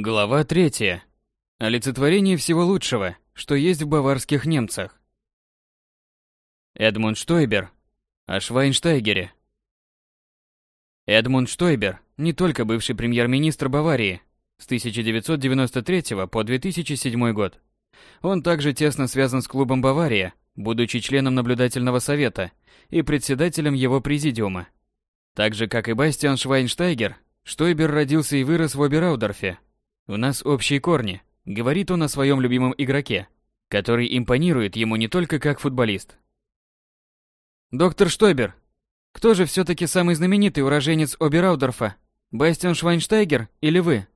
Глава третья. Олицетворение всего лучшего, что есть в баварских немцах. Эдмунд Штойбер о Швайнштайгере. Эдмунд Штойбер не только бывший премьер-министр Баварии с 1993 по 2007 год. Он также тесно связан с клубом Бавария, будучи членом наблюдательного совета и председателем его президиума. Так же, как и Бастиан Швайнштайгер, Штойбер родился и вырос в Обераудорфе, у нас общие корни, говорит он о своем любимом игроке, который импонирует ему не только как футболист. Доктор Штойбер, кто же все-таки самый знаменитый уроженец Обераудорфа? Бастиан Швайнштайгер или вы?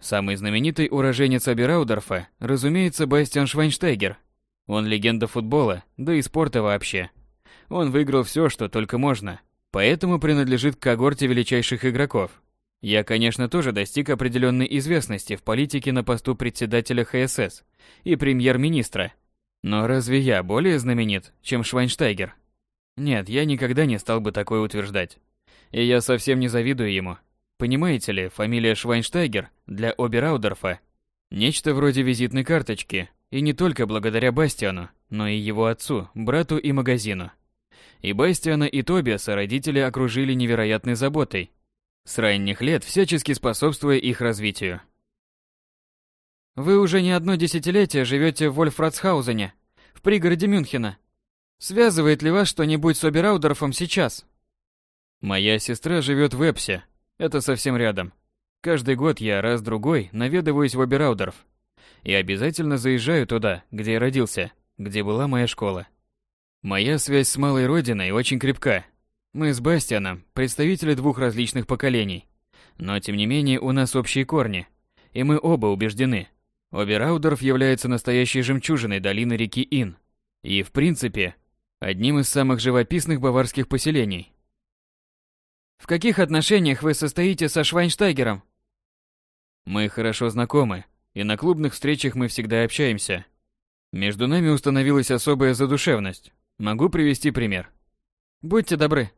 Самый знаменитый уроженец Обераудорфа, разумеется, Бастиан Швайнштайгер. Он легенда футбола, да и спорта вообще. Он выиграл все, что только можно, поэтому принадлежит к когорте величайших игроков, я, конечно, тоже достиг определенной известности в политике на посту председателя ХСС и премьер-министра. Но разве я более знаменит, чем Швайнштайгер? Нет, я никогда не стал бы такое утверждать. И я совсем не завидую ему. Понимаете ли, фамилия Швайнштайгер для Обераудорфа – нечто вроде визитной карточки, и не только благодаря Бастиану, но и его отцу, брату и магазину. И Бастиана, и Тобиаса родители окружили невероятной заботой – с ранних лет всячески способствуя их развитию. Вы уже не одно десятилетие живете в Вольфратсхаузене, в пригороде Мюнхена. Связывает ли вас что-нибудь с Обераудорфом сейчас? Моя сестра живет в Эпсе. Это совсем рядом. Каждый год я раз-другой наведываюсь в Обераудорф. И обязательно заезжаю туда, где я родился, где была моя школа. Моя связь с малой родиной очень крепка, мы с Бастианом представители двух различных поколений. Но тем не менее у нас общие корни. И мы оба убеждены. Обераудорф является настоящей жемчужиной долины реки Ин. И, в принципе, одним из самых живописных баварских поселений. В каких отношениях вы состоите со Швайнштайгером? Мы хорошо знакомы, и на клубных встречах мы всегда общаемся. Между нами установилась особая задушевность. Могу привести пример. Будьте добры.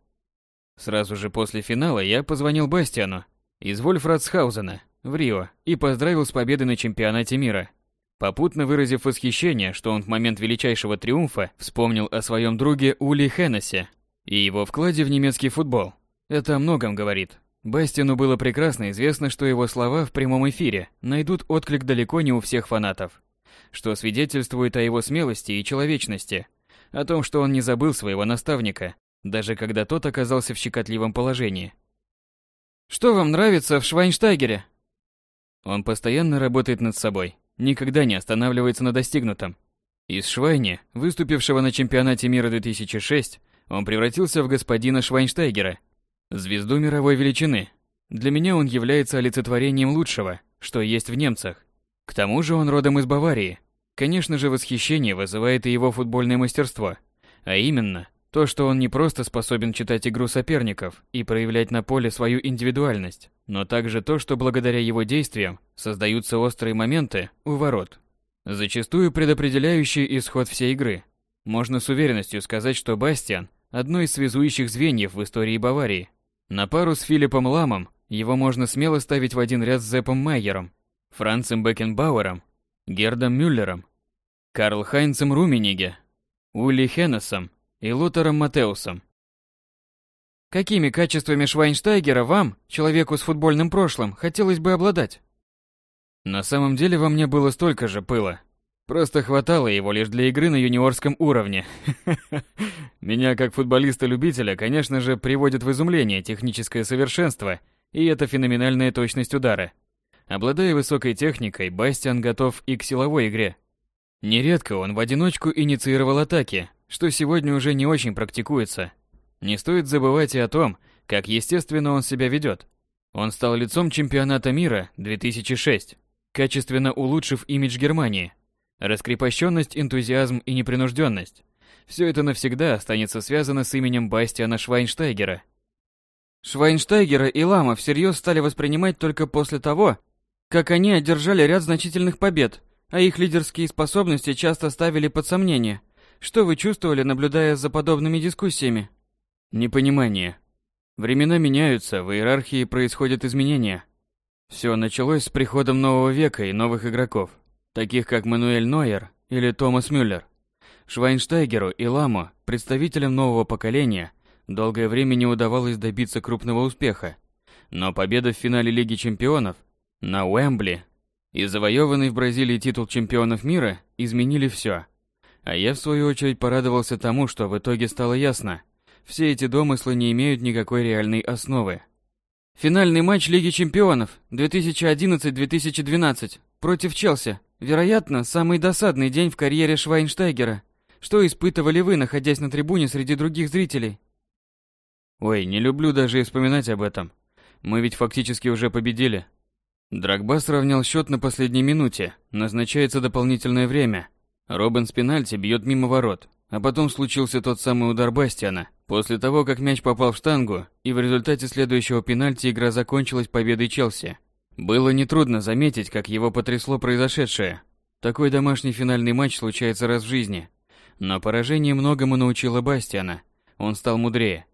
Сразу же после финала я позвонил Бастиану из Вольфратсхаузена в Рио и поздравил с победой на чемпионате мира, попутно выразив восхищение, что он в момент величайшего триумфа вспомнил о своем друге Ули Хеннесе и его вкладе в немецкий футбол. Это о многом говорит. Бастину было прекрасно известно, что его слова в прямом эфире найдут отклик далеко не у всех фанатов, что свидетельствует о его смелости и человечности, о том, что он не забыл своего наставника, даже когда тот оказался в щекотливом положении. «Что вам нравится в Швайнштайгере?» Он постоянно работает над собой, никогда не останавливается на достигнутом. Из Швайни, выступившего на чемпионате мира 2006, он превратился в господина Швайнштайгера, звезду мировой величины. Для меня он является олицетворением лучшего, что есть в немцах. К тому же он родом из Баварии. Конечно же, восхищение вызывает и его футбольное мастерство, а именно то, что он не просто способен читать игру соперников и проявлять на поле свою индивидуальность, но также то, что благодаря его действиям создаются острые моменты у ворот, зачастую предопределяющие исход всей игры. Можно с уверенностью сказать, что Бастиан – одно из связующих звеньев в истории Баварии. На пару с Филиппом Ламом его можно смело ставить в один ряд с Зеппом Майером, Францем Бекенбауэром, Гердом Мюллером, Карл Хайнцем Румениге, Ули Хеннесом и Лутером Матеусом. Какими качествами Швайнштайгера вам, человеку с футбольным прошлым, хотелось бы обладать? На самом деле во мне было столько же пыла. Просто хватало его лишь для игры на юниорском уровне. Меня как футболиста-любителя, конечно же, приводит в изумление техническое совершенство и эта феноменальная точность удара. Обладая высокой техникой, Бастиан готов и к силовой игре. Нередко он в одиночку инициировал атаки, что сегодня уже не очень практикуется. Не стоит забывать и о том, как естественно он себя ведет. Он стал лицом чемпионата мира 2006, качественно улучшив имидж Германии. Раскрепощенность, энтузиазм и непринужденность. Все это навсегда останется связано с именем Бастиана Швайнштайгера. Швайнштайгера и Лама всерьез стали воспринимать только после того, как они одержали ряд значительных побед, а их лидерские способности часто ставили под сомнение – что вы чувствовали, наблюдая за подобными дискуссиями? Непонимание. Времена меняются, в иерархии происходят изменения. Все началось с приходом нового века и новых игроков, таких как Мануэль Нойер или Томас Мюллер. Швайнштайгеру и Ламу, представителям нового поколения, долгое время не удавалось добиться крупного успеха. Но победа в финале Лиги Чемпионов на Уэмбли и завоеванный в Бразилии титул чемпионов мира изменили все. А я, в свою очередь, порадовался тому, что в итоге стало ясно. Все эти домыслы не имеют никакой реальной основы. Финальный матч Лиги Чемпионов 2011-2012 против Челси. Вероятно, самый досадный день в карьере Швайнштайгера. Что испытывали вы, находясь на трибуне среди других зрителей? Ой, не люблю даже вспоминать об этом. Мы ведь фактически уже победили. Драгба сравнял счет на последней минуте. Назначается дополнительное время. Робин с пенальти бьет мимо ворот. А потом случился тот самый удар Бастиана. После того, как мяч попал в штангу, и в результате следующего пенальти игра закончилась победой Челси. Было нетрудно заметить, как его потрясло произошедшее. Такой домашний финальный матч случается раз в жизни. Но поражение многому научило Бастиана. Он стал мудрее.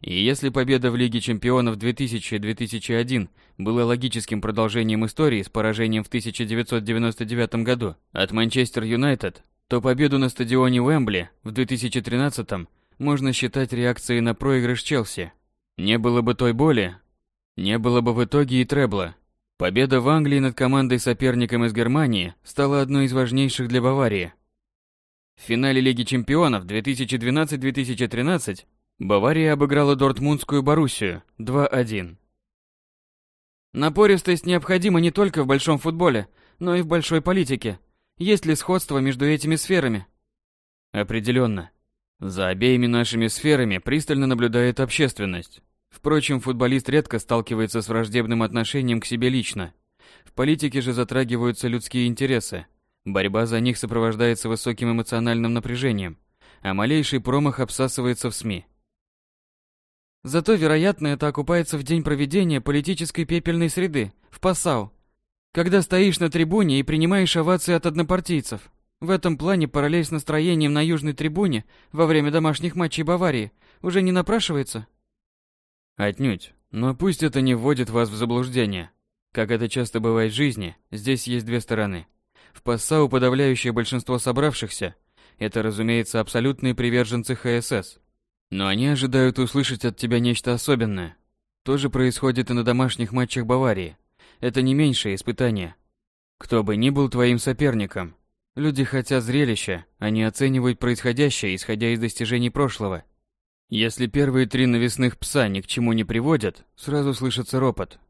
И если победа в Лиге чемпионов 2000-2001 была логическим продолжением истории с поражением в 1999 году от Манчестер Юнайтед, то победу на стадионе Уэмбли в 2013 можно считать реакцией на проигрыш Челси. Не было бы той боли, не было бы в итоге и требла. Победа в Англии над командой-соперником из Германии стала одной из важнейших для Баварии. В финале Лиги чемпионов 2012-2013 Бавария обыграла Дортмундскую Боруссию 2-1. Напористость необходима не только в большом футболе, но и в большой политике. Есть ли сходство между этими сферами? Определенно. За обеими нашими сферами пристально наблюдает общественность. Впрочем, футболист редко сталкивается с враждебным отношением к себе лично. В политике же затрагиваются людские интересы. Борьба за них сопровождается высоким эмоциональным напряжением, а малейший промах обсасывается в СМИ. Зато, вероятно, это окупается в день проведения политической пепельной среды, в Пассау, когда стоишь на трибуне и принимаешь овации от однопартийцев. В этом плане параллель с настроением на южной трибуне во время домашних матчей Баварии уже не напрашивается? Отнюдь. Но пусть это не вводит вас в заблуждение. Как это часто бывает в жизни, здесь есть две стороны. В Пассау подавляющее большинство собравшихся – это, разумеется, абсолютные приверженцы ХСС, но они ожидают услышать от тебя нечто особенное. То же происходит и на домашних матчах Баварии. Это не меньшее испытание. Кто бы ни был твоим соперником, люди хотят зрелища, они оценивают происходящее, исходя из достижений прошлого. Если первые три навесных пса ни к чему не приводят, сразу слышится ропот.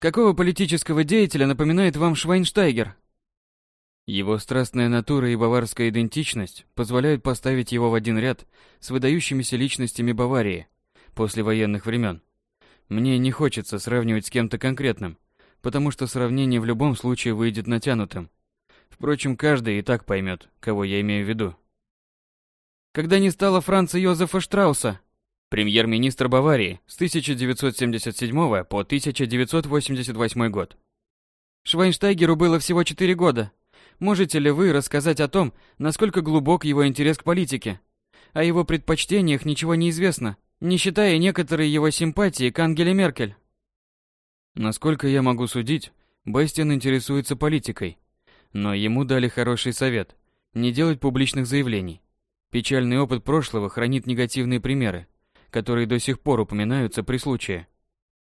Какого политического деятеля напоминает вам Швайнштайгер? Его страстная натура и баварская идентичность позволяют поставить его в один ряд с выдающимися личностями Баварии после военных времен. Мне не хочется сравнивать с кем-то конкретным, потому что сравнение в любом случае выйдет натянутым. Впрочем, каждый и так поймет, кого я имею в виду. Когда не стало Франца Йозефа Штрауса, премьер-министр Баварии с 1977 по 1988 год. Швайнштайгеру было всего 4 года, Можете ли вы рассказать о том, насколько глубок его интерес к политике? О его предпочтениях ничего не известно, не считая некоторые его симпатии к Ангеле Меркель. Насколько я могу судить, Бастиан интересуется политикой. Но ему дали хороший совет – не делать публичных заявлений. Печальный опыт прошлого хранит негативные примеры, которые до сих пор упоминаются при случае.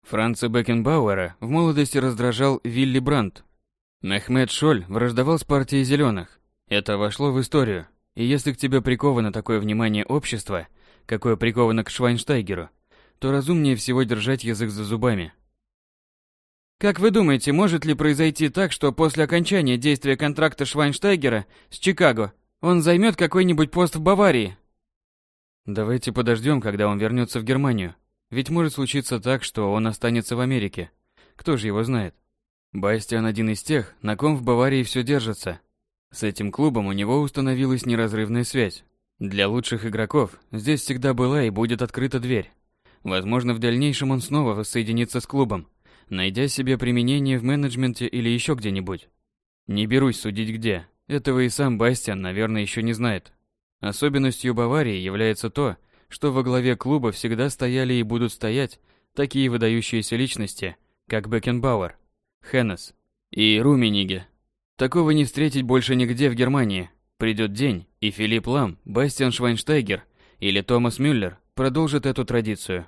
Франца Бекенбауэра в молодости раздражал Вилли Брандт, Мехмед Шоль враждовал с партией зеленых. Это вошло в историю. И если к тебе приковано такое внимание общества, какое приковано к Швайнштайгеру, то разумнее всего держать язык за зубами. Как вы думаете, может ли произойти так, что после окончания действия контракта Швайнштайгера с Чикаго он займет какой-нибудь пост в Баварии? Давайте подождем, когда он вернется в Германию. Ведь может случиться так, что он останется в Америке. Кто же его знает? Бастиан один из тех, на ком в Баварии все держится. С этим клубом у него установилась неразрывная связь. Для лучших игроков здесь всегда была и будет открыта дверь. Возможно, в дальнейшем он снова воссоединится с клубом, найдя себе применение в менеджменте или еще где-нибудь. Не берусь судить где. Этого и сам Бастиан, наверное, еще не знает. Особенностью Баварии является то, что во главе клуба всегда стояли и будут стоять такие выдающиеся личности, как Бекенбауэр, Хеннес и Румениге. Такого не встретить больше нигде в Германии. Придет день, и Филипп Лам, Бастиан Швайнштейгер или Томас Мюллер продолжат эту традицию.